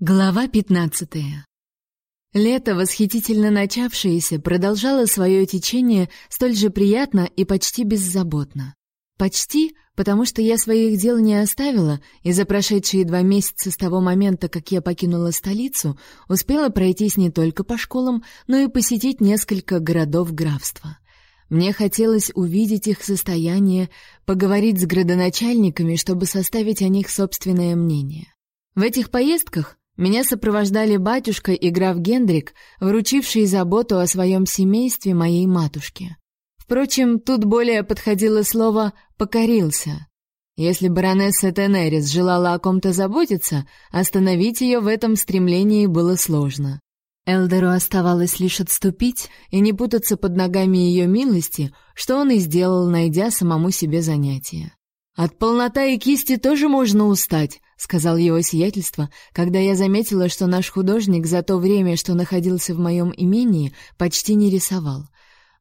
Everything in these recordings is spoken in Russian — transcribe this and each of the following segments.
Глава 15. Лето, восхитительно начавшееся, продолжало свое течение столь же приятно и почти беззаботно. Почти, потому что я своих дел не оставила, и за прошедшие два месяца с того момента, как я покинула столицу, успела пройтись не только по школам, но и посетить несколько городов графства. Мне хотелось увидеть их состояние, поговорить с градоначальниками, чтобы составить о них собственное мнение. В этих поездках меня сопровождали батюшка и граф Гендрик, вручившие заботу о своем семействе моей матушке. Впрочем, тут более подходило слово «покорился». Если баронесса Тенерис желала о ком-то заботиться, остановить ее в этом стремлении было сложно. Элдеру оставалось лишь отступить и не путаться под ногами ее милости, что он и сделал, найдя самому себе занятие. От полнота и кисти тоже можно устать, сказал его сиятельство, когда я заметила, что наш художник за то время, что находился в моем имении, почти не рисовал.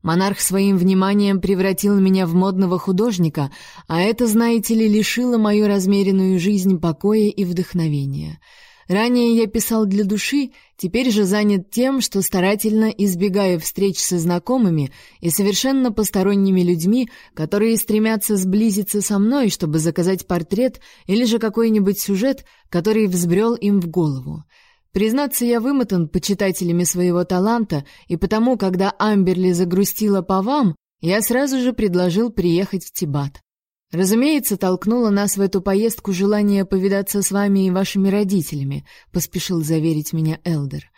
Монарх своим вниманием превратил меня в модного художника, а это, знаете ли, лишило мою размеренную жизнь покоя и вдохновения. Ранее я писал для души, теперь же занят тем, что старательно избегаю встреч со знакомыми и совершенно посторонними людьми, которые стремятся сблизиться со мной, чтобы заказать портрет или же какой-нибудь сюжет, который взбрел им в голову. Признаться, я вымотан почитателями своего таланта, и потому, когда Амберли загрустила по вам, я сразу же предложил приехать в Тибат. Разумеется, толкнуло нас в эту поездку желание повидаться с вами и вашими родителями, поспешил заверить меня Элдер.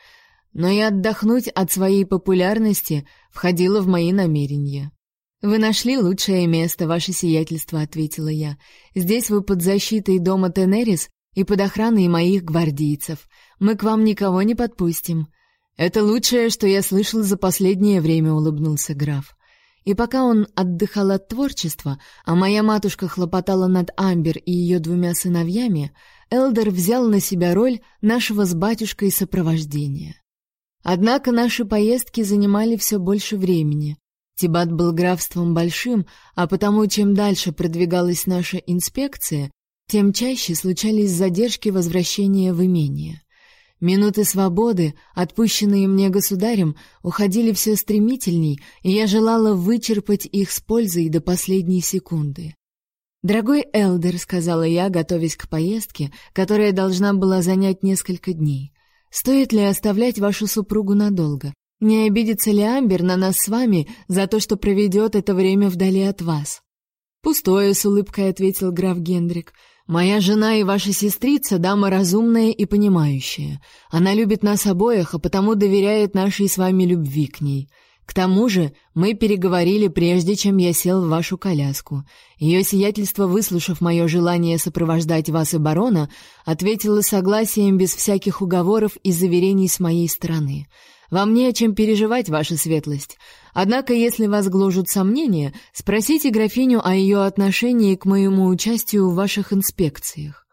Но и отдохнуть от своей популярности входило в мои намерения. Вы нашли лучшее место, ваше сиятельство, ответила я. Здесь вы под защитой дома Тенерис и под охраной моих гвардейцев. Мы к вам никого не подпустим. Это лучшее, что я слышал за последнее время, улыбнулся граф. И пока он отдыхал от творчества, а моя матушка хлопотала над Амбер и ее двумя сыновьями, Элдер взял на себя роль нашего с батюшкой сопровождения. Однако наши поездки занимали все больше времени. Тибат был графством большим, а потому чем дальше продвигалась наша инспекция, тем чаще случались задержки возвращения в имение. Минуты свободы, отпущенные мне государем, уходили все стремительней, и я желала вычерпать их с пользой до последней секунды. «Дорогой Элдер», — сказала я, готовясь к поездке, которая должна была занять несколько дней, — «стоит ли оставлять вашу супругу надолго? Не обидится ли Амбер на нас с вами за то, что проведет это время вдали от вас?» «Пустое», — с улыбкой ответил граф Гендрик. Моя жена и ваша сестрица дама разумная и понимающая. Она любит нас обоих, а потому доверяет нашей с вами любви к ней. К тому же, мы переговорили прежде, чем я сел в вашу коляску. Ее сиятельство, выслушав мое желание сопровождать вас и барона, ответило согласием без всяких уговоров и заверений с моей стороны. Вам не о чем переживать, ваша светлость. Однако, если вас гложут сомнения, спросите графиню о ее отношении к моему участию в ваших инспекциях.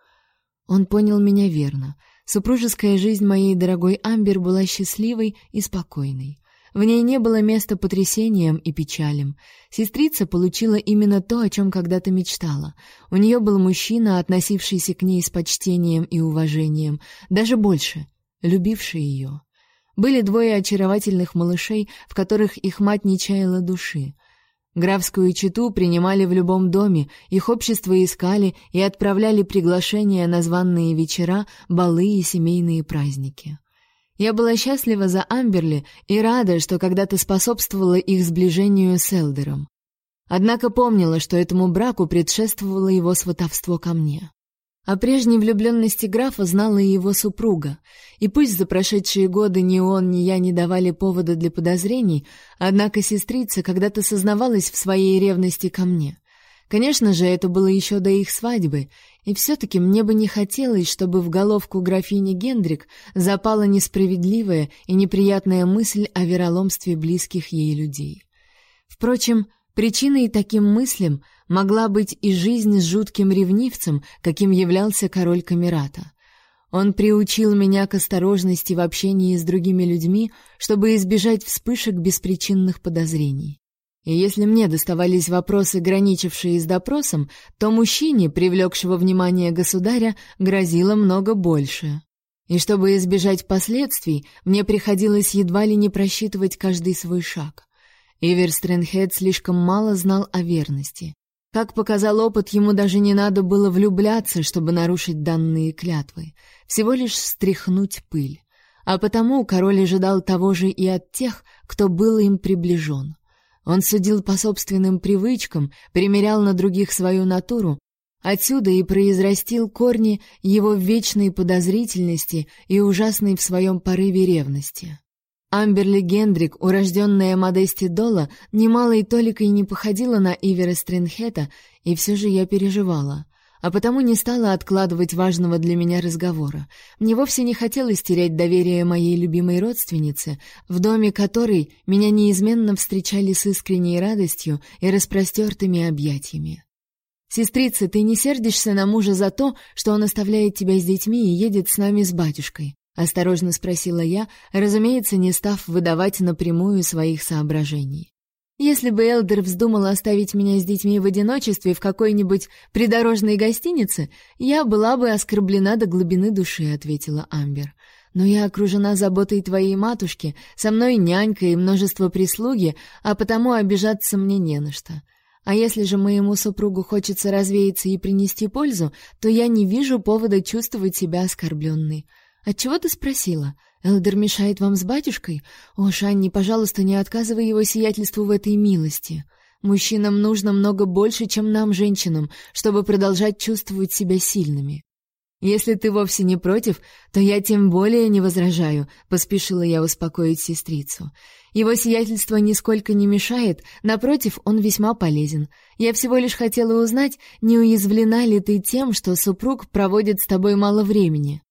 Он понял меня верно. Супружеская жизнь моей дорогой Амбер была счастливой и спокойной. В ней не было места потрясениям и печалям. Сестрица получила именно то, о чем когда-то мечтала. У нее был мужчина, относившийся к ней с почтением и уважением, даже больше, любивший ее. Были двое очаровательных малышей, в которых их мать не чаяла души. Графскую чету принимали в любом доме, их общество искали и отправляли приглашения на званные вечера, балы и семейные праздники. Я была счастлива за Амберли и рада, что когда-то способствовала их сближению с Элдером. Однако помнила, что этому браку предшествовало его сватовство ко мне. О прежней влюбленности графа знала и его супруга, и пусть за прошедшие годы ни он, ни я не давали повода для подозрений, однако сестрица когда-то сознавалась в своей ревности ко мне. Конечно же, это было еще до их свадьбы, и все-таки мне бы не хотелось, чтобы в головку графини Гендрик запала несправедливая и неприятная мысль о вероломстве близких ей людей. Впрочем, причиной таким мыслям — могла быть и жизнь с жутким ревнивцем, каким являлся король Камерата. Он приучил меня к осторожности в общении с другими людьми, чтобы избежать вспышек беспричинных подозрений. И если мне доставались вопросы, граничившие с допросом, то мужчине, привлекшего внимание государя, грозило много больше. И чтобы избежать последствий, мне приходилось едва ли не просчитывать каждый свой шаг. Ивер Стрэнхед слишком мало знал о верности. Как показал опыт, ему даже не надо было влюбляться, чтобы нарушить данные клятвы, всего лишь стряхнуть пыль. А потому король ожидал того же и от тех, кто был им приближен. Он судил по собственным привычкам, примерял на других свою натуру, отсюда и произрастил корни его вечной подозрительности и ужасной в своем порыве ревности. Амберли Гендрик, урожденная Модести Дола, немалой толикой не походила на Ивера Стринхета, и все же я переживала. А потому не стала откладывать важного для меня разговора. Мне вовсе не хотелось терять доверие моей любимой родственнице, в доме которой меня неизменно встречали с искренней радостью и распростертыми объятиями. «Сестрица, ты не сердишься на мужа за то, что он оставляет тебя с детьми и едет с нами с батюшкой?» Осторожно спросила я, разумеется, не став выдавать напрямую своих соображений. Если бы Элдер вздумал оставить меня с детьми в одиночестве в какой-нибудь придорожной гостинице, я была бы оскорблена до глубины души, ответила Амбер. Но я окружена заботой твоей матушки, со мной нянька и множество прислуги, а потому обижаться мне не на что. А если же моему супругу хочется развеяться и принести пользу, то я не вижу повода чувствовать себя оскорбленной. Отчего ты спросила? Элдер мешает вам с батюшкой? О, Шанни, пожалуйста, не отказывай его сиятельству в этой милости. Мужчинам нужно много больше, чем нам, женщинам, чтобы продолжать чувствовать себя сильными. Если ты вовсе не против, то я тем более не возражаю, поспешила я успокоить сестрицу. Его сиятельство нисколько не мешает, напротив, он весьма полезен. Я всего лишь хотела узнать, не уязвлена ли ты тем, что супруг проводит с тобой мало времени.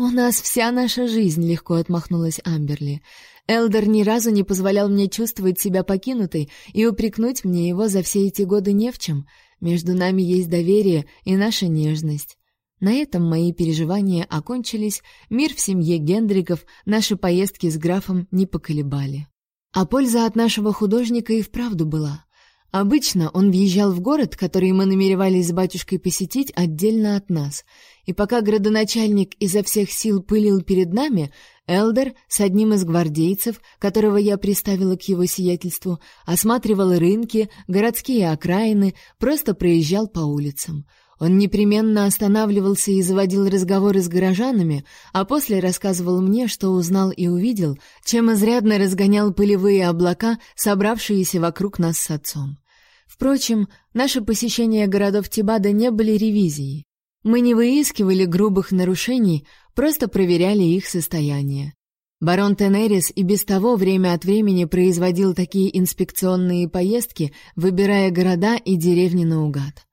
«У нас вся наша жизнь», — легко отмахнулась Амберли. «Элдер ни разу не позволял мне чувствовать себя покинутой, и упрекнуть мне его за все эти годы не в чем. Между нами есть доверие и наша нежность». На этом мои переживания окончились, мир в семье Гендриков, наши поездки с графом не поколебали. А польза от нашего художника и вправду была. Обычно он въезжал в город, который мы намеревались с батюшкой посетить отдельно от нас, и пока градоначальник изо всех сил пылил перед нами, Элдер с одним из гвардейцев, которого я приставила к его сиятельству, осматривал рынки, городские окраины, просто проезжал по улицам. Он непременно останавливался и заводил разговоры с горожанами, а после рассказывал мне, что узнал и увидел, чем изрядно разгонял пылевые облака, собравшиеся вокруг нас с отцом. Впрочем, наши посещения городов Тибада не были ревизией. Мы не выискивали грубых нарушений, просто проверяли их состояние. Барон Тенерис и без того время от времени производил такие инспекционные поездки, выбирая города и деревни наугад.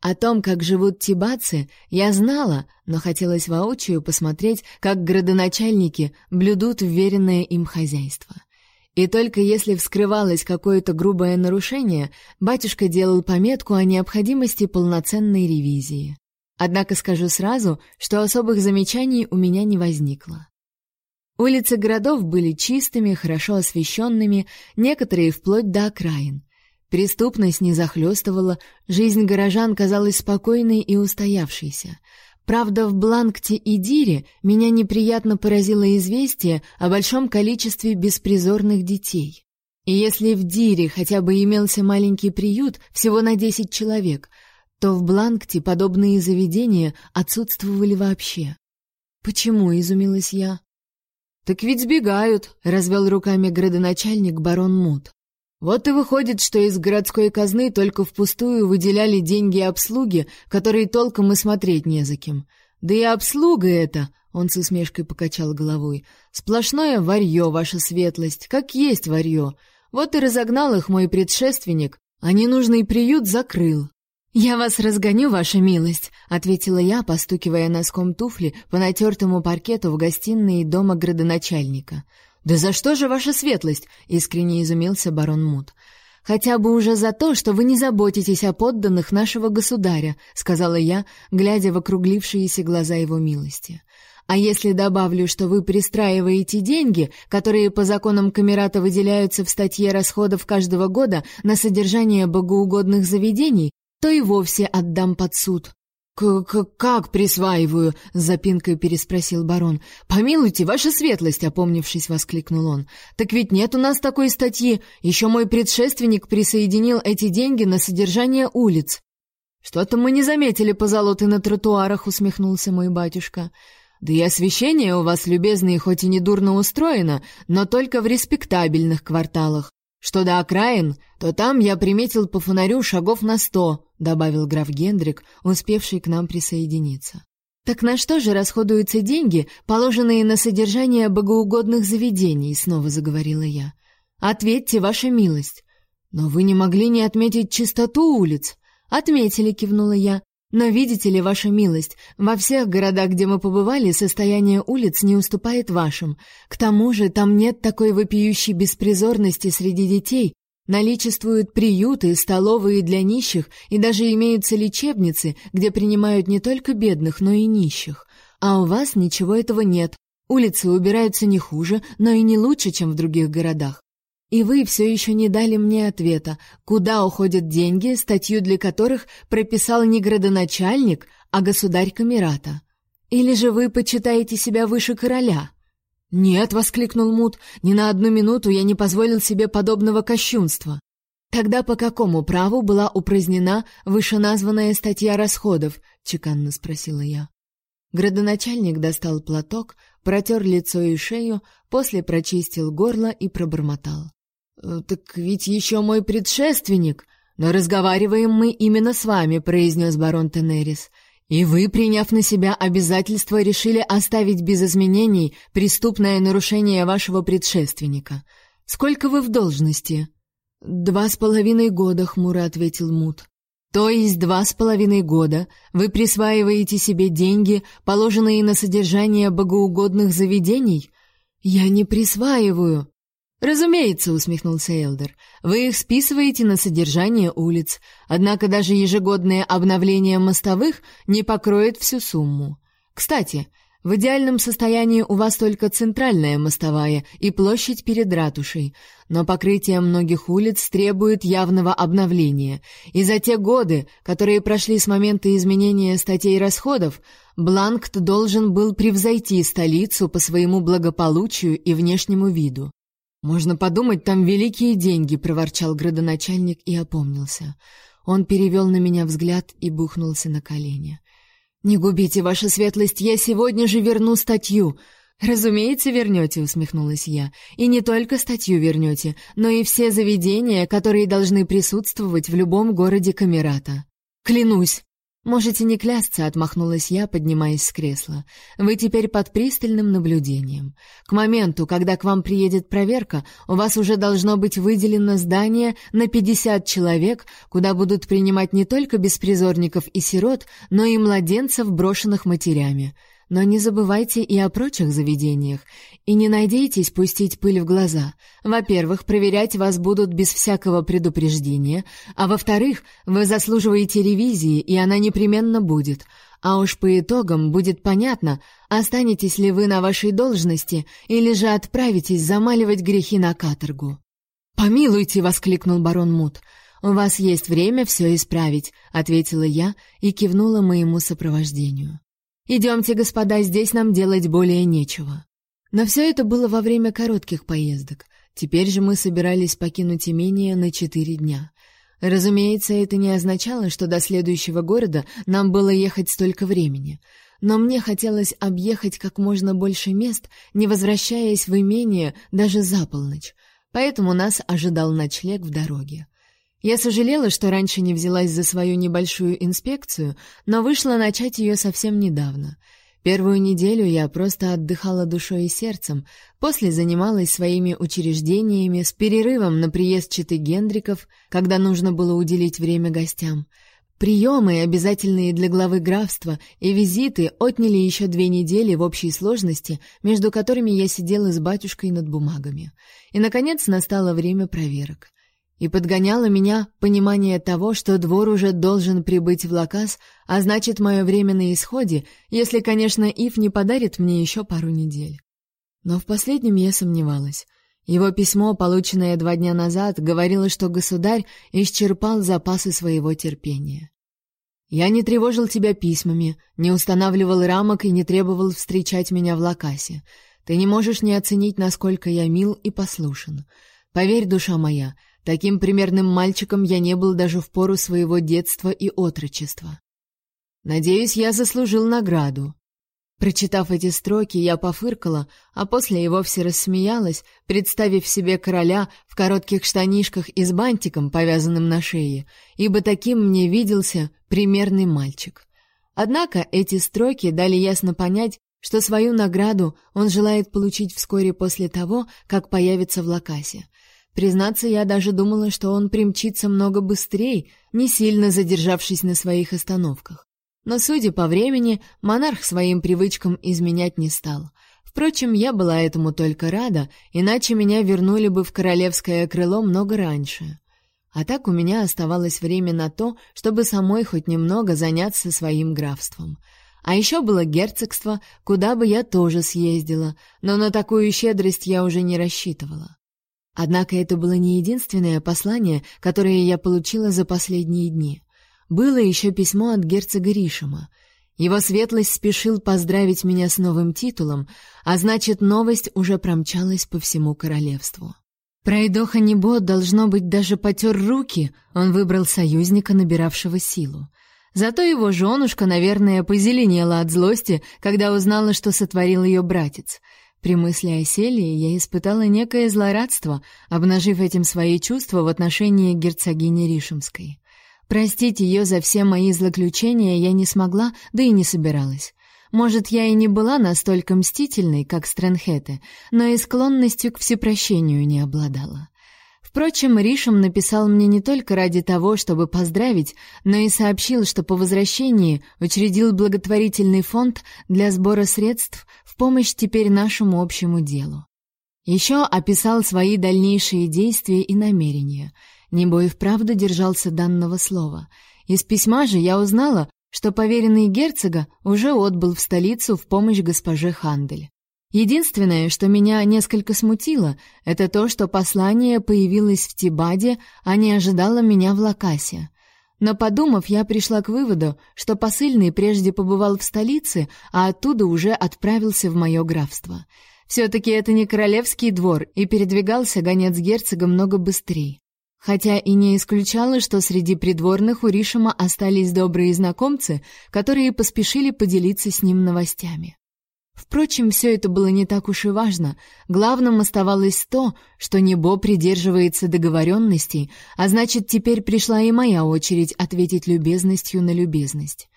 О том, как живут тибатцы, я знала, но хотелось воочию посмотреть, как градоначальники блюдут вверенное им хозяйство. И только если вскрывалось какое-то грубое нарушение, батюшка делал пометку о необходимости полноценной ревизии. Однако скажу сразу, что особых замечаний у меня не возникло. Улицы городов были чистыми, хорошо освещенными, некоторые вплоть до окраин. Преступность не захлестывала, жизнь горожан казалась спокойной и устоявшейся. Правда, в Бланкте и Дире меня неприятно поразило известие о большом количестве беспризорных детей. И если в Дире хотя бы имелся маленький приют, всего на десять человек, то в Бланкте подобные заведения отсутствовали вообще. Почему, изумилась я. Так ведь сбегают, развел руками градоначальник барон Мут. Вот и выходит, что из городской казны только впустую выделяли деньги обслуги, которые толком и смотреть не за кем. Да и обслуга это, он с усмешкой покачал головой. Сплошное варьё, ваша светлость, как есть варьё. Вот и разогнал их мой предшественник, а ненужный приют закрыл. «Я вас разгоню, ваша милость», — ответила я, постукивая носком туфли по натертому паркету в гостиной дома градоначальника. «Да за что же ваша светлость?» — искренне изумился барон Мут. «Хотя бы уже за то, что вы не заботитесь о подданных нашего государя», — сказала я, глядя в округлившиеся глаза его милости. А если добавлю, что вы пристраиваете деньги, которые по законам Камерата выделяются в статье расходов каждого года на содержание богоугодных заведений, то и вовсе отдам под суд. «Как присваиваю?» — с запинкой переспросил барон. «Помилуйте, ваша светлость!» — опомнившись, воскликнул он. «Так ведь нет у нас такой статьи. Еще мой предшественник присоединил эти деньги на содержание улиц». «Что-то мы не заметили позолоты на тротуарах», — усмехнулся мой батюшка. «Да и освещение у вас, любезные, хоть и недурно устроено, но только в респектабельных кварталах. Что до окраин, то там я приметил по фонарю шагов на сто, добавил граф Гендрик, успевший к нам присоединиться. Так на что же расходуются деньги, положенные на содержание богоугодных заведений, снова заговорила я. Ответьте, ваша милость. Но вы не могли не отметить чистоту улиц. Отметили, кивнула я. Но видите ли, ваша милость, во всех городах, где мы побывали, состояние улиц не уступает вашим. К тому же там нет такой вопиющей беспризорности среди детей. Наличествуют приюты, столовые для нищих и даже имеются лечебницы, где принимают не только бедных, но и нищих. А у вас ничего этого нет. Улицы убираются не хуже, но и не лучше, чем в других городах. И вы все еще не дали мне ответа, куда уходят деньги, статью для которых прописал не градоначальник, а государь Камерата. Или же вы почитаете себя выше короля? Нет, воскликнул Мут. Ни на одну минуту я не позволил себе подобного кощунства. Тогда по какому праву была упразднена вышеназванная статья расходов? чеканно спросила я. Градоначальник достал платок, протер лицо и шею, после прочистил горло и пробормотал: «Э, «Так ведь еще мой предшественник. Но разговариваем мы именно с вами», — произнес барон Тенерис. «И вы, приняв на себя обязательство, решили оставить без изменений преступное нарушение вашего предшественника. Сколько вы в должности?» «Два с половиной года», — хмуро ответил Мут. «То есть два с половиной года вы присваиваете себе деньги, положенные на содержание богоугодных заведений?» «Я не присваиваю», Разумеется, усмехнулся Элдер. Вы их списываете на содержание улиц. Однако даже ежегодное обновление мостовых не покроет всю сумму. Кстати, в идеальном состоянии у вас только центральная мостовая и площадь перед ратушей, но покрытие многих улиц требует явного обновления. И за те годы, которые прошли с момента изменения статей расходов, Бланкт должен был превзойти столицу по своему благополучию и внешнему виду. Можно подумать, там великие деньги, проворчал градоначальник и опомнился. Он перевел на меня взгляд и бухнулся на колени. Не губите ваша светлость, я сегодня же верну статью. Разумеется, вернете», — усмехнулась я. И не только статью вернете, но и все заведения, которые должны присутствовать в любом городе Камерата. Клянусь. Можете не клясться, отмахнулась я, поднимаясь с кресла. Вы теперь под пристальным наблюдением. К моменту, когда к вам приедет проверка, у вас уже должно быть выделено здание на 50 человек, куда будут принимать не только беспризорников и сирот, но и младенцев, брошенных матерями. Но не забывайте и о прочих заведениях, и не надейтесь пустить пыль в глаза. Во-первых, проверять вас будут без всякого предупреждения, а во-вторых, вы заслуживаете ревизии, и она непременно будет. А уж по итогам будет понятно, останетесь ли вы на вашей должности или же отправитесь замаливать грехи на каторгу. «Помилуйте!» — воскликнул барон Мут. «У вас есть время все исправить», — ответила я и кивнула моему сопровождению. Идемте, господа, здесь нам делать более нечего. Но все это было во время коротких поездок. Теперь же мы собирались покинуть имение на четыре дня. Разумеется, это не означало, что до следующего города нам было ехать столько времени. Но мне хотелось объехать как можно больше мест, не возвращаясь в имение даже за полночь. Поэтому нас ожидал ночлег в дороге. Я сожалела, что раньше не взялась за свою небольшую инспекцию, но вышла начать ее совсем недавно. Первую неделю я просто отдыхала душой и сердцем, после занималась своими учреждениями с перерывом на приезд читы Гендриков, когда нужно было уделить время гостям. Приемы, обязательные для главы графства, и визиты отняли еще две недели в общей сложности, между которыми я сидела с батюшкой над бумагами. И, наконец, настало время проверок и подгоняло меня понимание того, что двор уже должен прибыть в Лакас, а значит, мое время на исходе, если, конечно, Ив не подарит мне еще пару недель. Но в последнем я сомневалась. Его письмо, полученное два дня назад, говорило, что государь исчерпал запасы своего терпения. Я не тревожил тебя письмами, не устанавливал рамок и не требовал встречать меня в Лакасе. Ты не можешь не оценить, насколько я мил и послушен. Поверь, душа моя, таким примерным мальчиком я не был даже в пору своего детства и отрочества. Надеюсь, я заслужил награду. Прочитав эти строки, я пофыркала, а после и вовсе рассмеялась, представив себе короля в коротких штанишках и с бантиком, повязанным на шее, ибо таким мне виделся примерный мальчик. Однако эти строки дали ясно понять, что свою награду он желает получить вскоре после того, как появится в Лакасе. Признаться, я даже думала, что он примчится много быстрее, не сильно задержавшись на своих остановках. Но, судя по времени, монарх своим привычкам изменять не стал. Впрочем, я была этому только рада, иначе меня вернули бы в королевское крыло много раньше. А так у меня оставалось время на то, чтобы самой хоть немного заняться своим графством. А еще было герцогство, куда бы я тоже съездила, но на такую щедрость я уже не рассчитывала. Однако это было не единственное послание, которое я получила за последние дни было еще письмо от герцога Ришима. Его светлость спешил поздравить меня с новым титулом, а значит, новость уже промчалась по всему королевству. Пройдоха Небо, должно быть, даже потер руки, он выбрал союзника, набиравшего силу. Зато его женушка, наверное, позеленела от злости, когда узнала, что сотворил ее братец. При мысли о Селии я испытала некое злорадство, обнажив этим свои чувства в отношении герцогини Ришемской. Простить ее за все мои злоключения я не смогла, да и не собиралась. Может, я и не была настолько мстительной, как Стрэнхете, но и склонностью к всепрощению не обладала. Впрочем, Ришем написал мне не только ради того, чтобы поздравить, но и сообщил, что по возвращении учредил благотворительный фонд для сбора средств в помощь теперь нашему общему делу. Еще описал свои дальнейшие действия и намерения — Небо и вправду держался данного слова. Из письма же я узнала, что поверенный герцога уже отбыл в столицу в помощь госпоже Хандель. Единственное, что меня несколько смутило, это то, что послание появилось в Тибаде, а не ожидало меня в Лакасе. Но подумав, я пришла к выводу, что посыльный прежде побывал в столице, а оттуда уже отправился в мое графство. Все-таки это не королевский двор, и передвигался гонец герцога много быстрее. Хотя и не исключала, что среди придворных у Ришима остались добрые знакомцы, которые поспешили поделиться с ним новостями. Впрочем, все это было не так уж и важно. Главным оставалось то, что Небо придерживается договоренностей, а значит, теперь пришла и моя очередь ответить любезностью на любезность.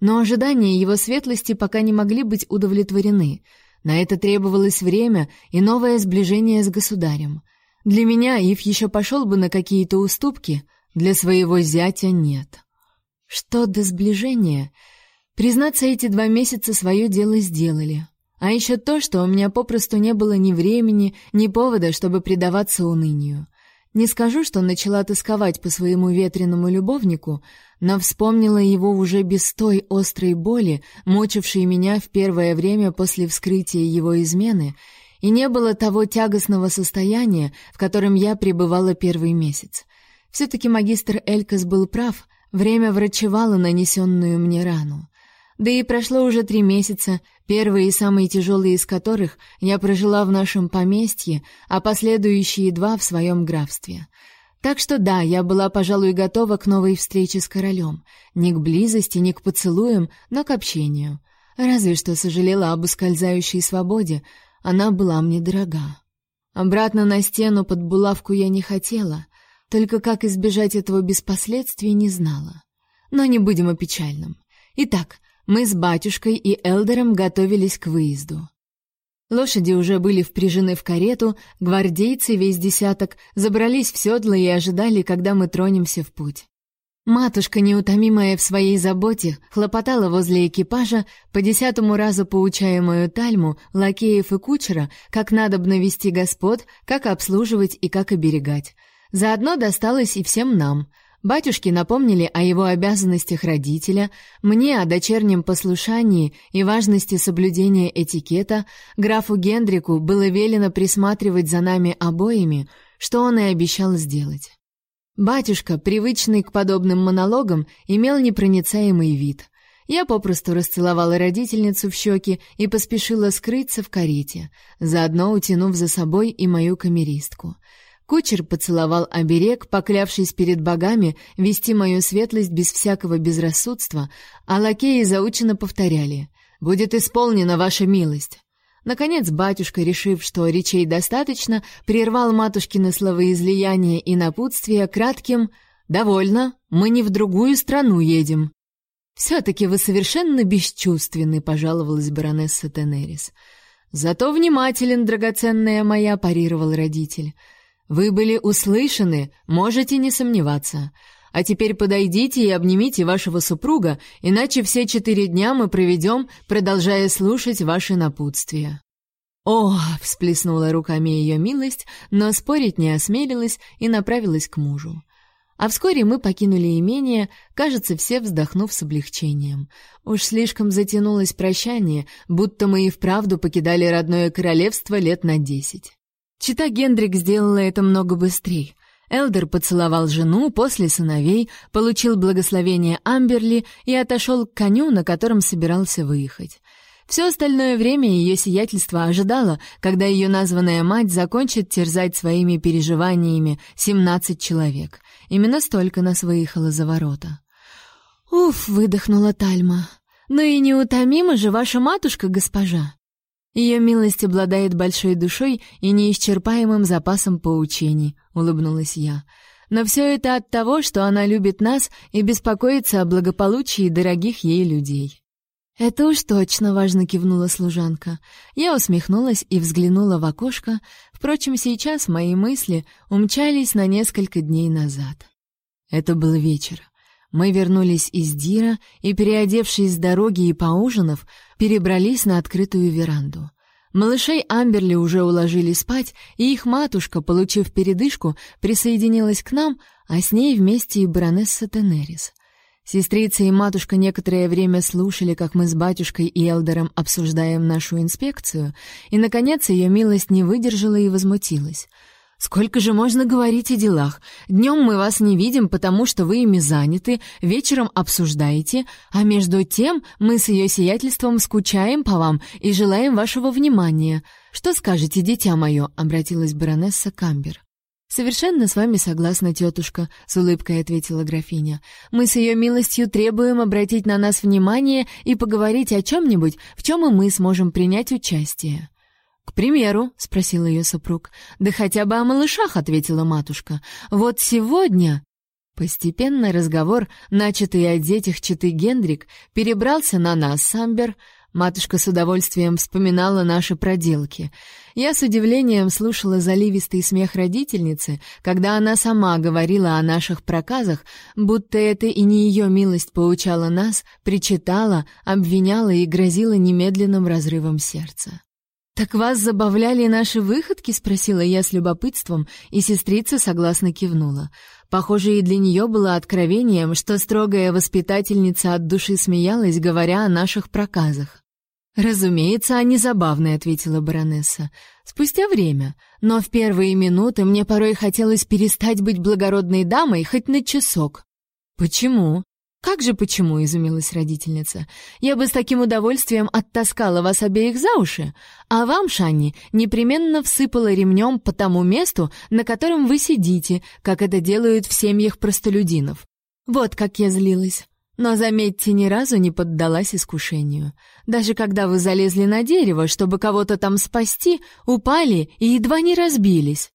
Но ожидания его светлости пока не могли быть удовлетворены. На это требовалось время и новое сближение с государем — для меня Ив еще пошел бы на какие-то уступки, для своего зятя нет. Что до сближения? Признаться, эти два месяца свое дело сделали. А еще то, что у меня попросту не было ни времени, ни повода, чтобы предаваться унынию. Не скажу, что начала тосковать по своему ветреному любовнику, но вспомнила его уже без той острой боли, мучившей меня в первое время после вскрытия его измены, и не было того тягостного состояния, в котором я пребывала первый месяц. Все-таки магистр Элькас был прав, время врачевало нанесенную мне рану. Да и прошло уже три месяца, первые и самые тяжелые из которых я прожила в нашем поместье, а последующие два в своем графстве. Так что да, я была, пожалуй, готова к новой встрече с королем. Не к близости, не к поцелуям, но к общению. Разве что сожалела об ускользающей свободе, она была мне дорога. Обратно на стену под булавку я не хотела, только как избежать этого без последствий не знала. Но не будем о печальном. Итак, мы с батюшкой и Элдером готовились к выезду. Лошади уже были впряжены в карету, гвардейцы весь десяток забрались в седла и ожидали, когда мы тронемся в путь. Матушка, неутомимая в своей заботе, хлопотала возле экипажа, по десятому разу поучая мою тальму, лакеев и кучера, как надо вести господ, как обслуживать и как оберегать. Заодно досталось и всем нам. Батюшки напомнили о его обязанностях родителя, мне о дочернем послушании и важности соблюдения этикета, графу Гендрику было велено присматривать за нами обоими, что он и обещал сделать. Батюшка, привычный к подобным монологам, имел непроницаемый вид. Я попросту расцеловала родительницу в щеки и поспешила скрыться в карете, заодно утянув за собой и мою камеристку. Кучер поцеловал оберег, поклявшись перед богами вести мою светлость без всякого безрассудства, а лакеи заучено повторяли «Будет исполнена ваша милость». Наконец батюшка, решив, что речей достаточно, прервал матушкины словоизлияние и напутствие кратким «Довольно, мы не в другую страну едем». «Все-таки вы совершенно бесчувственны», — пожаловалась баронесса Тенерис. «Зато внимателен, драгоценная моя», — парировал родитель. «Вы были услышаны, можете не сомневаться. А теперь подойдите и обнимите вашего супруга, иначе все четыре дня мы проведем, продолжая слушать ваши напутствия». «О!» — всплеснула руками ее милость, но спорить не осмелилась и направилась к мужу. А вскоре мы покинули имение, кажется, все вздохнув с облегчением. Уж слишком затянулось прощание, будто мы и вправду покидали родное королевство лет на десять. Чита Гендрик сделала это много быстрее. Элдер поцеловал жену, после сыновей, получил благословение Амберли и отошел к коню, на котором собирался выехать. Все остальное время ее сиятельство ожидало, когда ее названная мать закончит терзать своими переживаниями семнадцать человек. Именно столько нас выехало за ворота. «Уф!» — выдохнула Тальма. «Ну и неутомима же ваша матушка, госпожа!» Ее милость обладает большой душой и неисчерпаемым запасом поучений, улыбнулась я. Но все это от того, что она любит нас и беспокоится о благополучии дорогих ей людей. Это уж точно, важно кивнула служанка. Я усмехнулась и взглянула в окошко. Впрочем, сейчас мои мысли умчались на несколько дней назад. Это был вечер. Мы вернулись из Дира и, переодевшись с дороги и поужинав, перебрались на открытую веранду. Малышей Амберли уже уложили спать, и их матушка, получив передышку, присоединилась к нам, а с ней вместе и баронесса Тенерис. Сестрица и матушка некоторое время слушали, как мы с батюшкой и Элдером обсуждаем нашу инспекцию, и, наконец, ее милость не выдержала и возмутилась — Сколько же можно говорить о делах? Днем мы вас не видим, потому что вы ими заняты, вечером обсуждаете, а между тем мы с ее сиятельством скучаем по вам и желаем вашего внимания. Что скажете, дитя мое?» — обратилась баронесса Камбер. «Совершенно с вами согласна, тетушка», — с улыбкой ответила графиня. «Мы с ее милостью требуем обратить на нас внимание и поговорить о чем-нибудь, в чем и мы сможем принять участие». «К примеру?» — спросил ее супруг. «Да хотя бы о малышах», — ответила матушка. «Вот сегодня...» Постепенно разговор, начатый о детях читы Гендрик, перебрался на нас, Самбер. Матушка с удовольствием вспоминала наши проделки. Я с удивлением слушала заливистый смех родительницы, когда она сама говорила о наших проказах, будто это и не ее милость поучала нас, причитала, обвиняла и грозила немедленным разрывом сердца. «Так вас забавляли наши выходки?» — спросила я с любопытством, и сестрица согласно кивнула. Похоже, и для нее было откровением, что строгая воспитательница от души смеялась, говоря о наших проказах. «Разумеется, они забавные», — ответила баронесса. «Спустя время. Но в первые минуты мне порой хотелось перестать быть благородной дамой хоть на часок». «Почему?» «Как же почему?» — изумилась родительница. «Я бы с таким удовольствием оттаскала вас обеих за уши, а вам, Шанни, непременно всыпала ремнем по тому месту, на котором вы сидите, как это делают в семьях простолюдинов. Вот как я злилась. Но, заметьте, ни разу не поддалась искушению. Даже когда вы залезли на дерево, чтобы кого-то там спасти, упали и едва не разбились.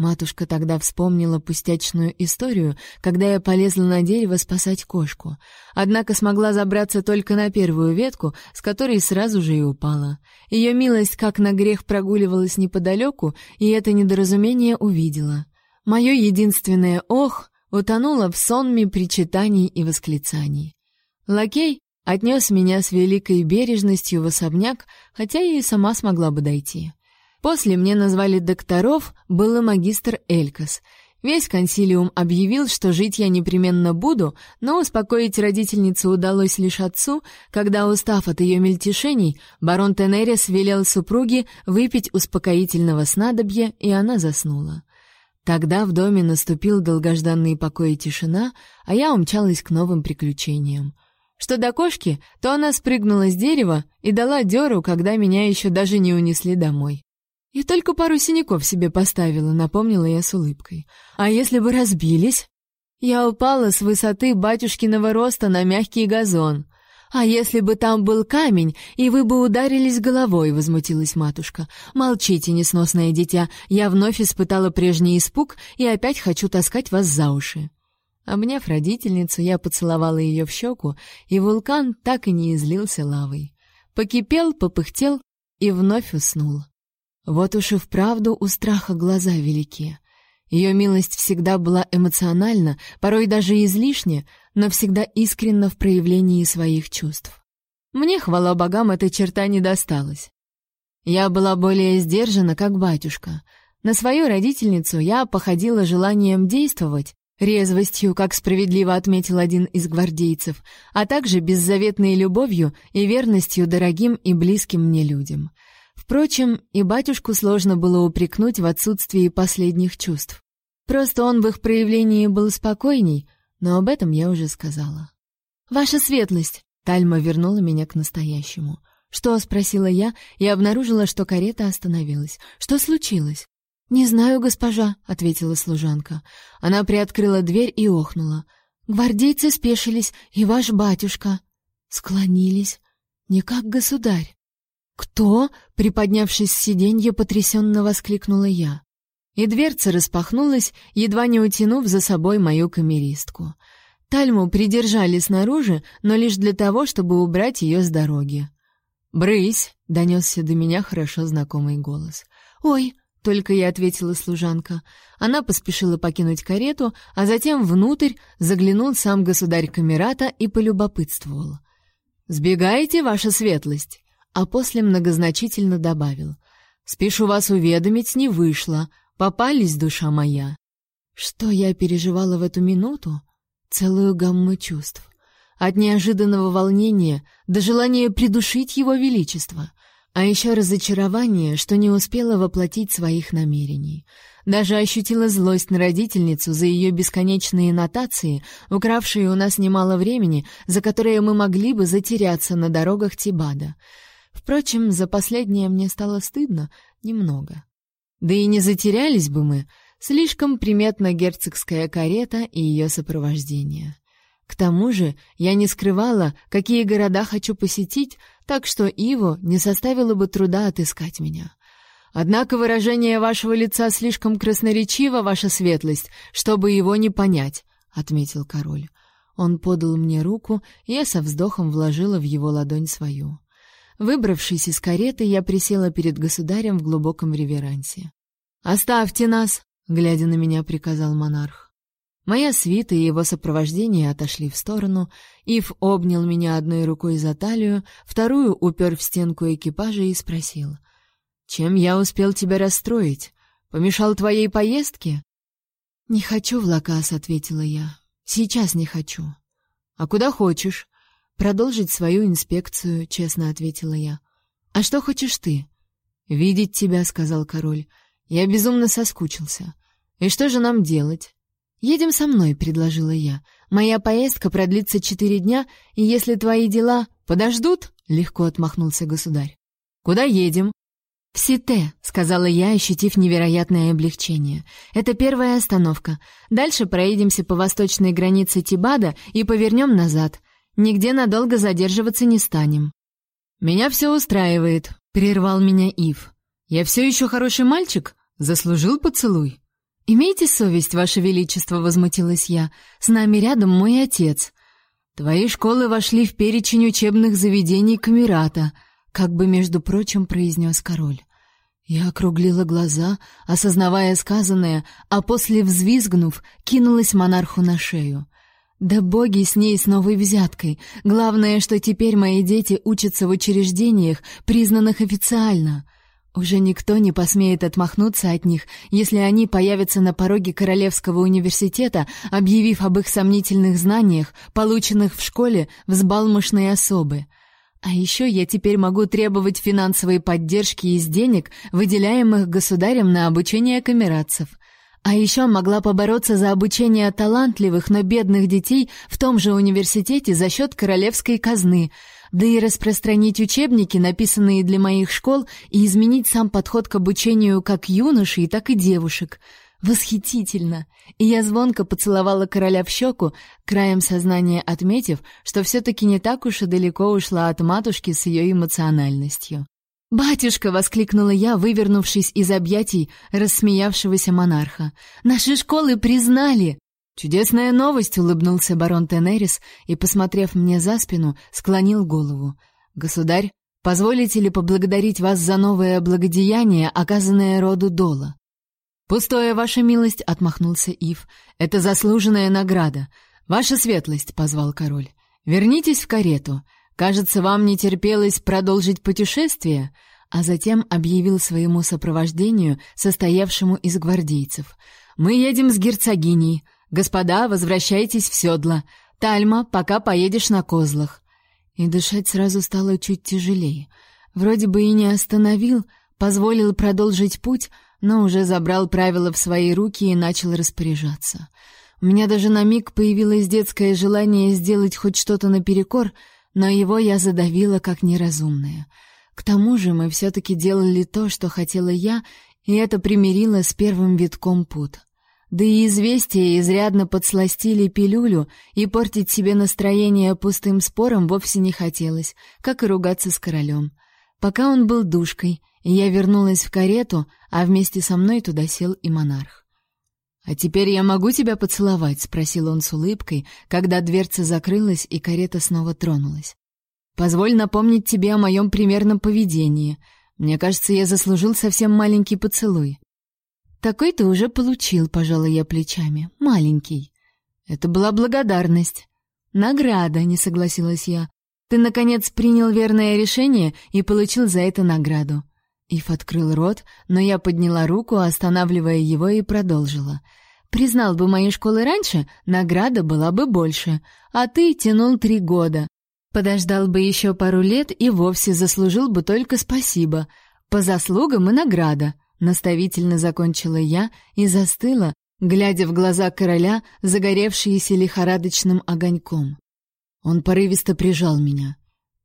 Матушка тогда вспомнила пустячную историю, когда я полезла на дерево спасать кошку. Однако смогла забраться только на первую ветку, с которой сразу же и упала. Ее милость как на грех прогуливалась неподалеку, и это недоразумение увидела. Мое единственное «ох» утонуло в сонме причитаний и восклицаний. Лакей отнес меня с великой бережностью в особняк, хотя я и сама смогла бы дойти. После мне назвали докторов, был и магистр Элькас. Весь консилиум объявил, что жить я непременно буду, но успокоить родительницу удалось лишь отцу, когда, устав от ее мельтешений, барон Тенерис велел супруге выпить успокоительного снадобья, и она заснула. Тогда в доме наступил долгожданный покой и тишина, а я умчалась к новым приключениям. Что до кошки, то она спрыгнула с дерева и дала дёру, когда меня еще даже не унесли домой. И только пару синяков себе поставила, напомнила я с улыбкой. А если бы разбились? Я упала с высоты батюшкиного роста на мягкий газон. А если бы там был камень, и вы бы ударились головой, возмутилась матушка. Молчите, несносное дитя. Я вновь испытала прежний испуг и опять хочу таскать вас за уши. Обняв родительницу, я поцеловала ее в щеку, и вулкан так и не излился лавой. Покипел, попыхтел и вновь уснул. Вот уж и вправду у страха глаза велики. Ее милость всегда была эмоциональна, порой даже излишне, но всегда искренна в проявлении своих чувств. Мне, хвала богам, эта черта не досталась. Я была более сдержана, как батюшка. На свою родительницу я походила желанием действовать, резвостью, как справедливо отметил один из гвардейцев, а также беззаветной любовью и верностью дорогим и близким мне людям — Впрочем, и батюшку сложно было упрекнуть в отсутствии последних чувств. Просто он в их проявлении был спокойней, но об этом я уже сказала. «Ваша светлость!» — Тальма вернула меня к настоящему. «Что?» — спросила я и обнаружила, что карета остановилась. «Что случилось?» «Не знаю, госпожа», — ответила служанка. Она приоткрыла дверь и охнула. «Гвардейцы спешились, и ваш батюшка». Склонились. «Не как государь». «Кто?» — приподнявшись с сиденья, потрясенно воскликнула я. И дверца распахнулась, едва не утянув за собой мою камеристку. Тальму придержали снаружи, но лишь для того, чтобы убрать ее с дороги. «Брысь!» — донесся до меня хорошо знакомый голос. «Ой!» — только я ответила служанка. Она поспешила покинуть карету, а затем внутрь заглянул сам государь Камерата и полюбопытствовал. «Сбегаете, ваша светлость?» А после многозначительно добавил: "Спешу вас уведомить, не вышло. Попались, душа моя". Что я переживала в эту минуту? Целую гамму чувств. От неожиданного волнения до желания придушить его величество, а еще разочарование, что не успела воплотить своих намерений. Даже ощутила злость на родительницу за ее бесконечные нотации, укравшие у нас немало времени, за которое мы могли бы затеряться на дорогах Тибада. Впрочем, за последнее мне стало стыдно немного. Да и не затерялись бы мы, слишком приметна герцогская карета и ее сопровождение. К тому же я не скрывала, какие города хочу посетить, так что Иво не составило бы труда отыскать меня. Однако выражение вашего лица слишком красноречиво, ваша светлость, чтобы его не понять, отметил король. Он подал мне руку, и я со вздохом вложила в его ладонь свою. Выбравшись из кареты, я присела перед государем в глубоком реверансе. «Оставьте нас!» — глядя на меня, приказал монарх. Моя свита и его сопровождение отошли в сторону. Ив обнял меня одной рукой за талию, вторую упер в стенку экипажа и спросил. «Чем я успел тебя расстроить? Помешал твоей поездке?» «Не хочу в Лакас», — ответила я. «Сейчас не хочу». «А куда хочешь?» Продолжить свою инспекцию, честно ответила я. А что хочешь ты? Видеть тебя, сказал король. Я безумно соскучился. И что же нам делать? Едем со мной, предложила я. Моя поездка продлится четыре дня, и если твои дела подождут, легко отмахнулся государь. Куда едем? «В Сите», — сказала я, ощутив невероятное облегчение. «Это первая остановка. Дальше проедемся по восточной границе Тибада и повернем назад. Нигде надолго задерживаться не станем. Меня все устраивает, прервал меня Ив. Я все еще хороший мальчик, заслужил поцелуй. Имейте совесть, ваше величество, возмутилась я. С нами рядом мой отец. Твои школы вошли в перечень учебных заведений Камерата, как бы между прочим произнес король. Я округлила глаза, осознавая сказанное, а после взвизгнув, кинулась монарху на шею. Да боги с ней с новой взяткой. Главное, что теперь мои дети учатся в учреждениях, признанных официально. Уже никто не посмеет отмахнуться от них, если они появятся на пороге Королевского университета, объявив об их сомнительных знаниях, полученных в школе взбалмошной особы. А еще я теперь могу требовать финансовой поддержки из денег, выделяемых государем на обучение камератцев. А еще могла побороться за обучение талантливых, но бедных детей в том же университете за счет королевской казны, да и распространить учебники, написанные для моих школ, и изменить сам подход к обучению как юношей, так и девушек. Восхитительно! И я звонко поцеловала короля в щеку, краем сознания отметив, что все-таки не так уж и далеко ушла от матушки с ее эмоциональностью. «Батюшка!» — воскликнула я, вывернувшись из объятий рассмеявшегося монарха. «Наши школы признали!» «Чудесная новость!» — улыбнулся барон Тенерис и, посмотрев мне за спину, склонил голову. «Государь, позволите ли поблагодарить вас за новое благодеяние, оказанное роду Дола?» «Пустое, ваша милость!» — отмахнулся Ив. «Это заслуженная награда. Ваша светлость!» — позвал король. «Вернитесь в карету. Кажется, вам не терпелось продолжить путешествие, а затем объявил своему сопровождению, состоявшему из гвардейцев: "Мы едем с герцогиней. Господа, возвращайтесь в седло. Тальма, пока поедешь на козлах". И дышать сразу стало чуть тяжелее. Вроде бы и не остановил, позволил продолжить путь, но уже забрал правила в свои руки и начал распоряжаться. У меня даже на миг появилось детское желание сделать хоть что-то наперекор, но его я задавила как неразумное. К тому же мы все-таки делали то, что хотела я, и это примирило с первым витком пут. Да и известия изрядно подсластили пилюлю, и портить себе настроение пустым спором вовсе не хотелось, как и ругаться с королем. Пока он был душкой, я вернулась в карету, а вместе со мной туда сел и монарх. «А теперь я могу тебя поцеловать?» — спросил он с улыбкой, когда дверца закрылась и карета снова тронулась. «Позволь напомнить тебе о моем примерном поведении. Мне кажется, я заслужил совсем маленький поцелуй». «Такой ты уже получил», — пожала я плечами. «Маленький». «Это была благодарность». «Награда», — не согласилась я. «Ты, наконец, принял верное решение и получил за это награду». Ив открыл рот, но я подняла руку, останавливая его, и продолжила. «Признал бы мои школы раньше, награда была бы больше, а ты тянул три года. Подождал бы еще пару лет и вовсе заслужил бы только спасибо. По заслугам и награда», — наставительно закончила я и застыла, глядя в глаза короля, загоревшиеся лихорадочным огоньком. Он порывисто прижал меня.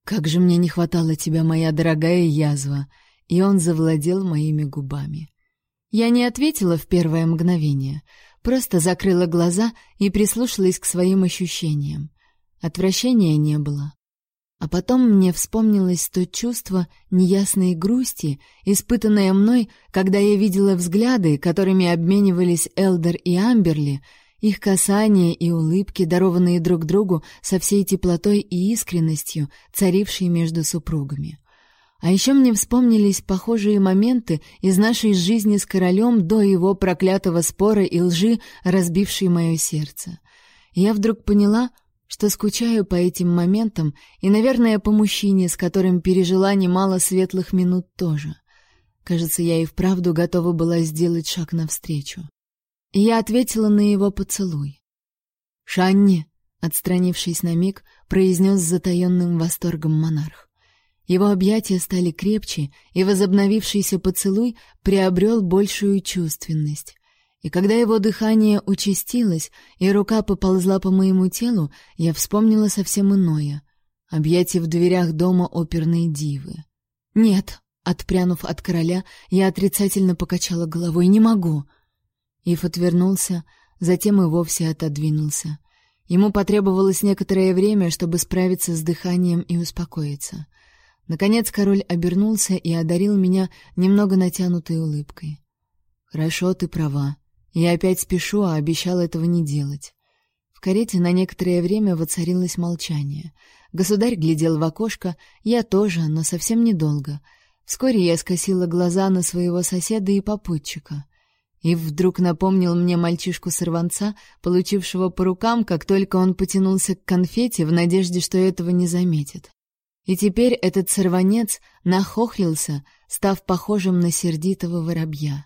«Как же мне не хватало тебя, моя дорогая язва!» И он завладел моими губами. Я не ответила в первое мгновение, просто закрыла глаза и прислушалась к своим ощущениям. Отвращения не было. А потом мне вспомнилось то чувство неясной грусти, испытанное мной, когда я видела взгляды, которыми обменивались Элдер и Амберли, их касания и улыбки, дарованные друг другу со всей теплотой и искренностью, царившей между супругами. А еще мне вспомнились похожие моменты из нашей жизни с королем до его проклятого спора и лжи, разбившей мое сердце. Я вдруг поняла, что скучаю по этим моментам и, наверное, по мужчине, с которым пережила немало светлых минут тоже. Кажется, я и вправду готова была сделать шаг навстречу. И я ответила на его поцелуй. «Шанни!» — отстранившись на миг, произнес с затаенным восторгом монарх. Его объятия стали крепче, и возобновившийся поцелуй приобрел большую чувственность. И когда его дыхание участилось, и рука поползла по моему телу, я вспомнила совсем иное — объятие в дверях дома оперной дивы. «Нет», — отпрянув от короля, я отрицательно покачала головой, «не могу». Ив отвернулся, затем и вовсе отодвинулся. Ему потребовалось некоторое время, чтобы справиться с дыханием и успокоиться — Наконец король обернулся и одарил меня немного натянутой улыбкой. «Хорошо, ты права. Я опять спешу, а обещал этого не делать». В карете на некоторое время воцарилось молчание. Государь глядел в окошко, я тоже, но совсем недолго. Вскоре я скосила глаза на своего соседа и попутчика. И вдруг напомнил мне мальчишку-сорванца, получившего по рукам, как только он потянулся к конфете в надежде, что этого не заметит. И теперь этот сорванец нахохлился, став похожим на сердитого воробья.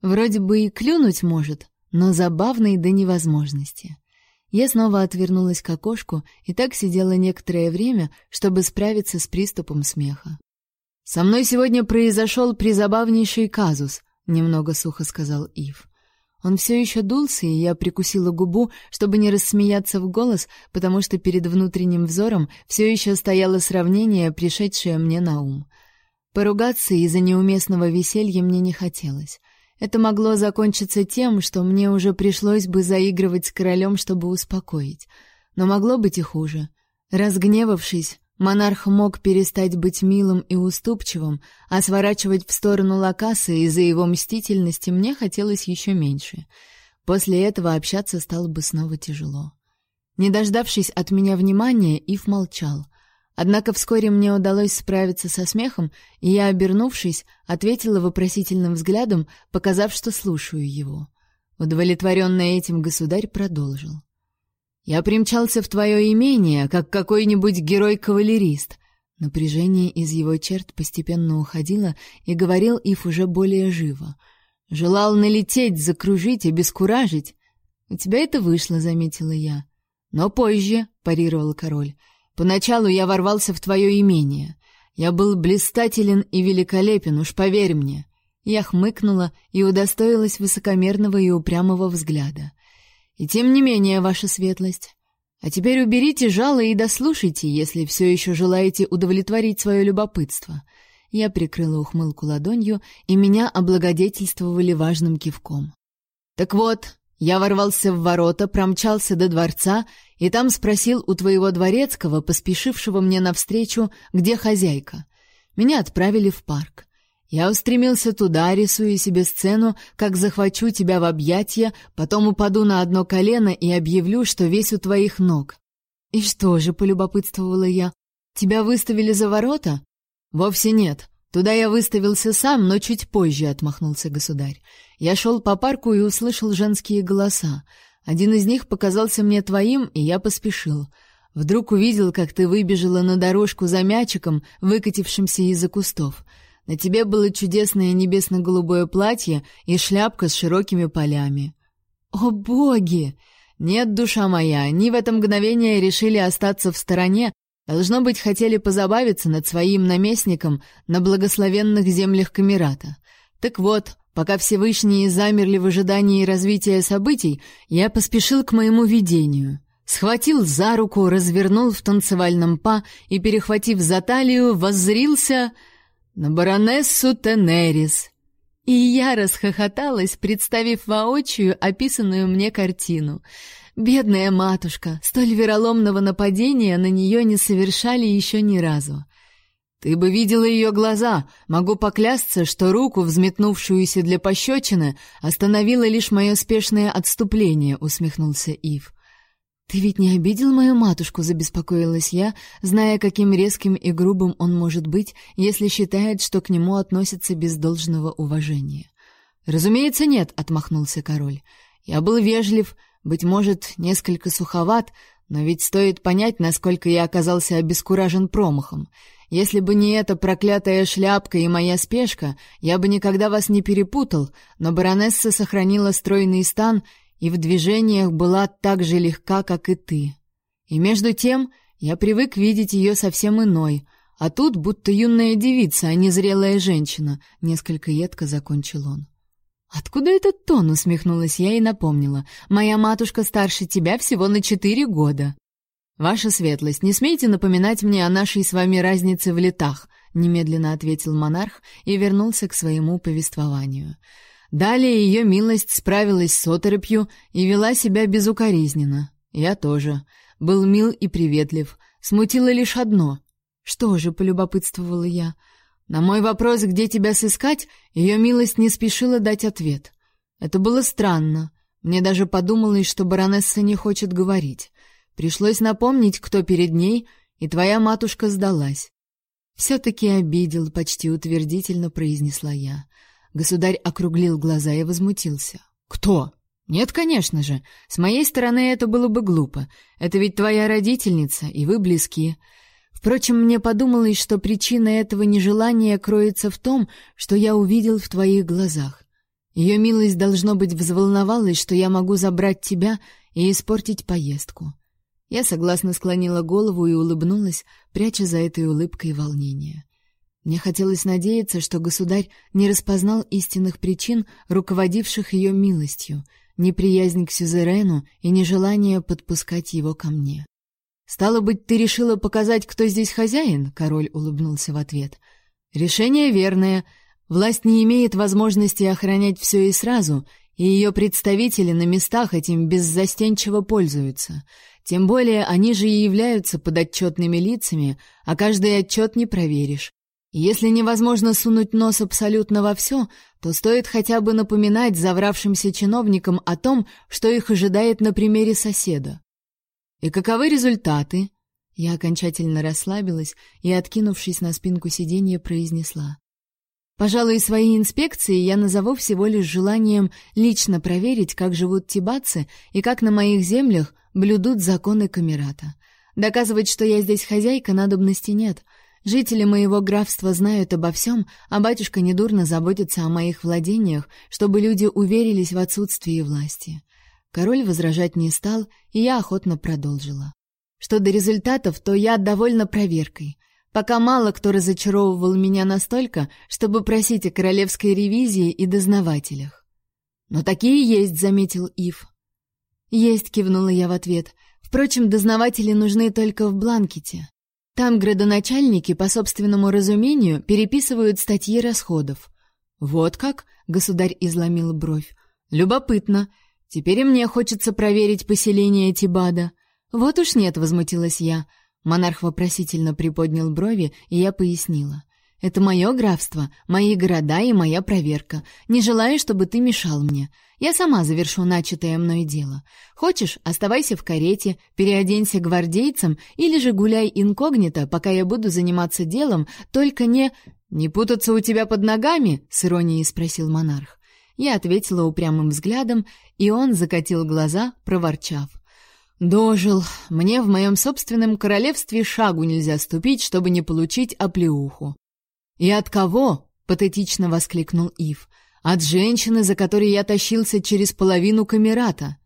Вроде бы и клюнуть может, но забавный до невозможности. Я снова отвернулась к окошку и так сидела некоторое время, чтобы справиться с приступом смеха. «Со мной сегодня произошел призабавнейший казус», — немного сухо сказал Ив. Он все еще дулся, и я прикусила губу, чтобы не рассмеяться в голос, потому что перед внутренним взором все еще стояло сравнение, пришедшее мне на ум. Поругаться из-за неуместного веселья мне не хотелось. Это могло закончиться тем, что мне уже пришлось бы заигрывать с королем, чтобы успокоить. Но могло быть и хуже. Разгневавшись, монарх мог перестать быть милым и уступчивым, а сворачивать в сторону Лакаса из-за его мстительности мне хотелось еще меньше. После этого общаться стало бы снова тяжело. Не дождавшись от меня внимания, Ив молчал. Однако вскоре мне удалось справиться со смехом, и я, обернувшись, ответила вопросительным взглядом, показав, что слушаю его. Удовлетворенный этим государь продолжил. «Я примчался в твое имение, как какой-нибудь герой-кавалерист». Напряжение из его черт постепенно уходило, и говорил Ив уже более живо. «Желал налететь, закружить, обескуражить». «У тебя это вышло», — заметила я. «Но позже», — парировал король, — Поначалу я ворвался в твое имение. Я был блистателен и великолепен, уж поверь мне. Я хмыкнула и удостоилась высокомерного и упрямого взгляда. И тем не менее, ваша светлость. А теперь уберите жало и дослушайте, если все еще желаете удовлетворить свое любопытство. Я прикрыла ухмылку ладонью, и меня облагодетельствовали важным кивком. Так вот, я ворвался в ворота, промчался до дворца и там спросил у твоего дворецкого, поспешившего мне навстречу, где хозяйка. Меня отправили в парк. Я устремился туда, рисуя себе сцену, как захвачу тебя в объятия, потом упаду на одно колено и объявлю, что весь у твоих ног. И что же, полюбопытствовала я, тебя выставили за ворота? Вовсе нет. Туда я выставился сам, но чуть позже, отмахнулся государь. Я шел по парку и услышал женские голоса. Один из них показался мне твоим, и я поспешил. Вдруг увидел, как ты выбежала на дорожку за мячиком, выкатившимся из-за кустов. На тебе было чудесное небесно-голубое платье и шляпка с широкими полями. О, боги! Нет, душа моя, они в это мгновение решили остаться в стороне, должно быть, хотели позабавиться над своим наместником на благословенных землях Камерата. Так вот, Пока Всевышние замерли в ожидании развития событий, я поспешил к моему видению. Схватил за руку, развернул в танцевальном па и, перехватив за талию, воззрился на баронессу Тенерис. И я расхохоталась, представив воочию описанную мне картину. Бедная матушка, столь вероломного нападения на нее не совершали еще ни разу. Ты бы видела ее глаза. Могу поклясться, что руку, взметнувшуюся для пощечины, остановило лишь мое спешное отступление, усмехнулся Ив. Ты ведь не обидел мою матушку, забеспокоилась я, зная, каким резким и грубым он может быть, если считает, что к нему относятся без должного уважения. Разумеется, нет, отмахнулся король. Я был вежлив, быть может, несколько суховат, но ведь стоит понять, насколько я оказался обескуражен промахом. Если бы не эта проклятая шляпка и моя спешка, я бы никогда вас не перепутал, но баронесса сохранила стройный стан и в движениях была так же легка, как и ты. И между тем я привык видеть ее совсем иной, а тут будто юная девица, а не зрелая женщина, несколько едко закончил он. Откуда этот тон, усмехнулась я и напомнила. Моя матушка старше тебя всего на четыре года. Ваша светлость, не смейте напоминать мне о нашей с вами разнице в летах, немедленно ответил монарх и вернулся к своему повествованию. Далее ее милость справилась с оторопью и вела себя безукоризненно. Я тоже. Был мил и приветлив. Смутило лишь одно. Что же, полюбопытствовала я. На мой вопрос, где тебя сыскать, ее милость не спешила дать ответ. Это было странно. Мне даже подумалось, что баронесса не хочет говорить. Пришлось напомнить, кто перед ней, и твоя матушка сдалась. «Все-таки обидел», — почти утвердительно произнесла я. Государь округлил глаза и возмутился. «Кто?» «Нет, конечно же. С моей стороны это было бы глупо. Это ведь твоя родительница, и вы близки. Впрочем, мне подумалось, что причина этого нежелания кроется в том, что я увидел в твоих глазах. Ее милость, должно быть, взволновалась, что я могу забрать тебя и испортить поездку. Я согласно склонила голову и улыбнулась, пряча за этой улыбкой волнение. Мне хотелось надеяться, что государь не распознал истинных причин, руководивших ее милостью, неприязнь к сюзерену и нежелание подпускать его ко мне. «Стало быть, ты решила показать, кто здесь хозяин?» — король улыбнулся в ответ. «Решение верное. Власть не имеет возможности охранять все и сразу, и ее представители на местах этим беззастенчиво пользуются. Тем более они же и являются подотчетными лицами, а каждый отчет не проверишь. Если невозможно сунуть нос абсолютно во все, то стоит хотя бы напоминать завравшимся чиновникам о том, что их ожидает на примере соседа. И каковы результаты? Я окончательно расслабилась и, откинувшись на спинку сиденья, произнесла: Пожалуй, свои инспекции я назову всего лишь желанием лично проверить, как живут тибатцы и как на моих землях блюдут законы камерата. Доказывать, что я здесь хозяйка, надобности нет. Жители моего графства знают обо всем, а батюшка недурно заботится о моих владениях, чтобы люди уверились в отсутствии власти. Король возражать не стал, и я охотно продолжила. Что до результатов, то я довольна проверкой. Пока мало кто разочаровывал меня настолько, чтобы просить о королевской ревизии и дознавателях. Но такие есть, заметил Ив. Есть, кивнула я в ответ. Впрочем, дознаватели нужны только в бланкете. Там градоначальники, по собственному разумению, переписывают статьи расходов. Вот как? Государь изломил бровь. Любопытно. Теперь мне хочется проверить поселение Тибада. Вот уж нет, возмутилась я. Монарх вопросительно приподнял брови, и я пояснила. Это мое графство, мои города и моя проверка. Не желаю, чтобы ты мешал мне. Я сама завершу начатое мной дело. Хочешь, оставайся в карете, переоденься гвардейцем или же гуляй инкогнито, пока я буду заниматься делом, только не не путаться у тебя под ногами, с иронией спросил монарх. Я ответила упрямым взглядом, и он закатил глаза, проворчав: Дожил. Мне в моем собственном королевстве шагу нельзя ступить, чтобы не получить оплеуху. «И от кого?» — патетично воскликнул Ив. «От женщины, за которой я тащился через половину камерата».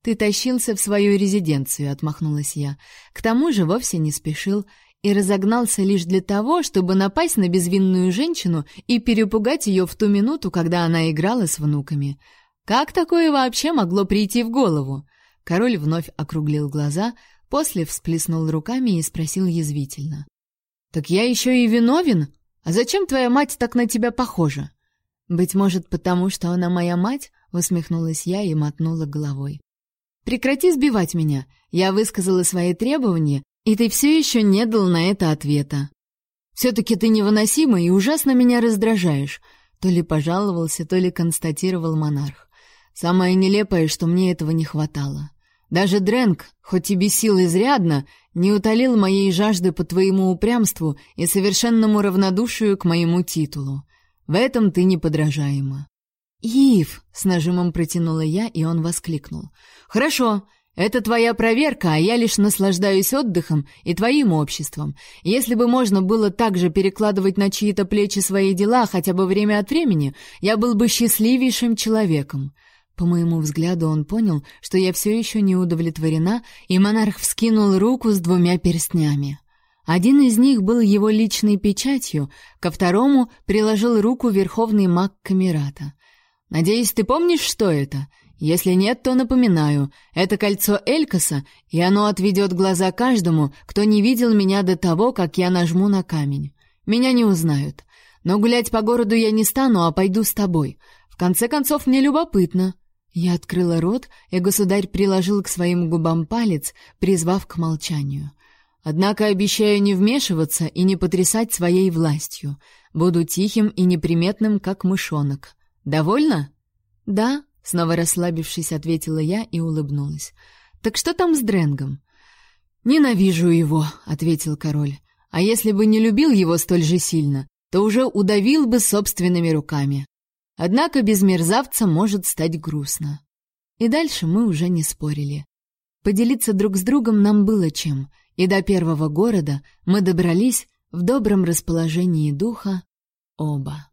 «Ты тащился в свою резиденцию», — отмахнулась я. «К тому же вовсе не спешил и разогнался лишь для того, чтобы напасть на безвинную женщину и перепугать ее в ту минуту, когда она играла с внуками. Как такое вообще могло прийти в голову?» Король вновь округлил глаза, после всплеснул руками и спросил язвительно. «Так я еще и виновен? А зачем твоя мать так на тебя похожа? Быть может, потому что она моя мать, усмехнулась я и мотнула головой. Прекрати сбивать меня. Я высказала свои требования, и ты все еще не дал на это ответа. все таки ты невыносима и ужасно меня раздражаешь, то ли пожаловался, то ли констатировал монарх. Самое нелепое, что мне этого не хватало. Даже Дрэнк, хоть и бесил изрядно, не утолил моей жажды по твоему упрямству и совершенному равнодушию к моему титулу. В этом ты неподражаема. «Ив!» — с нажимом протянула я, и он воскликнул. «Хорошо, это твоя проверка, а я лишь наслаждаюсь отдыхом и твоим обществом. Если бы можно было также перекладывать на чьи-то плечи свои дела хотя бы время от времени, я был бы счастливейшим человеком. По моему взгляду он понял, что я все еще не удовлетворена, и монарх вскинул руку с двумя перстнями. Один из них был его личной печатью, ко второму приложил руку верховный маг Камерата. «Надеюсь, ты помнишь, что это? Если нет, то напоминаю. Это кольцо Элькаса, и оно отведет глаза каждому, кто не видел меня до того, как я нажму на камень. Меня не узнают. Но гулять по городу я не стану, а пойду с тобой. В конце концов, мне любопытно». Я открыла рот, и государь приложил к своим губам палец, призвав к молчанию. Однако обещаю не вмешиваться и не потрясать своей властью. Буду тихим и неприметным, как мышонок. Довольно? Да, снова расслабившись, ответила я и улыбнулась. Так что там с Дренгом? Ненавижу его, ответил король. А если бы не любил его столь же сильно, то уже удавил бы собственными руками. Однако без мерзавца может стать грустно. И дальше мы уже не спорили. Поделиться друг с другом нам было чем, и до первого города мы добрались в добром расположении духа оба.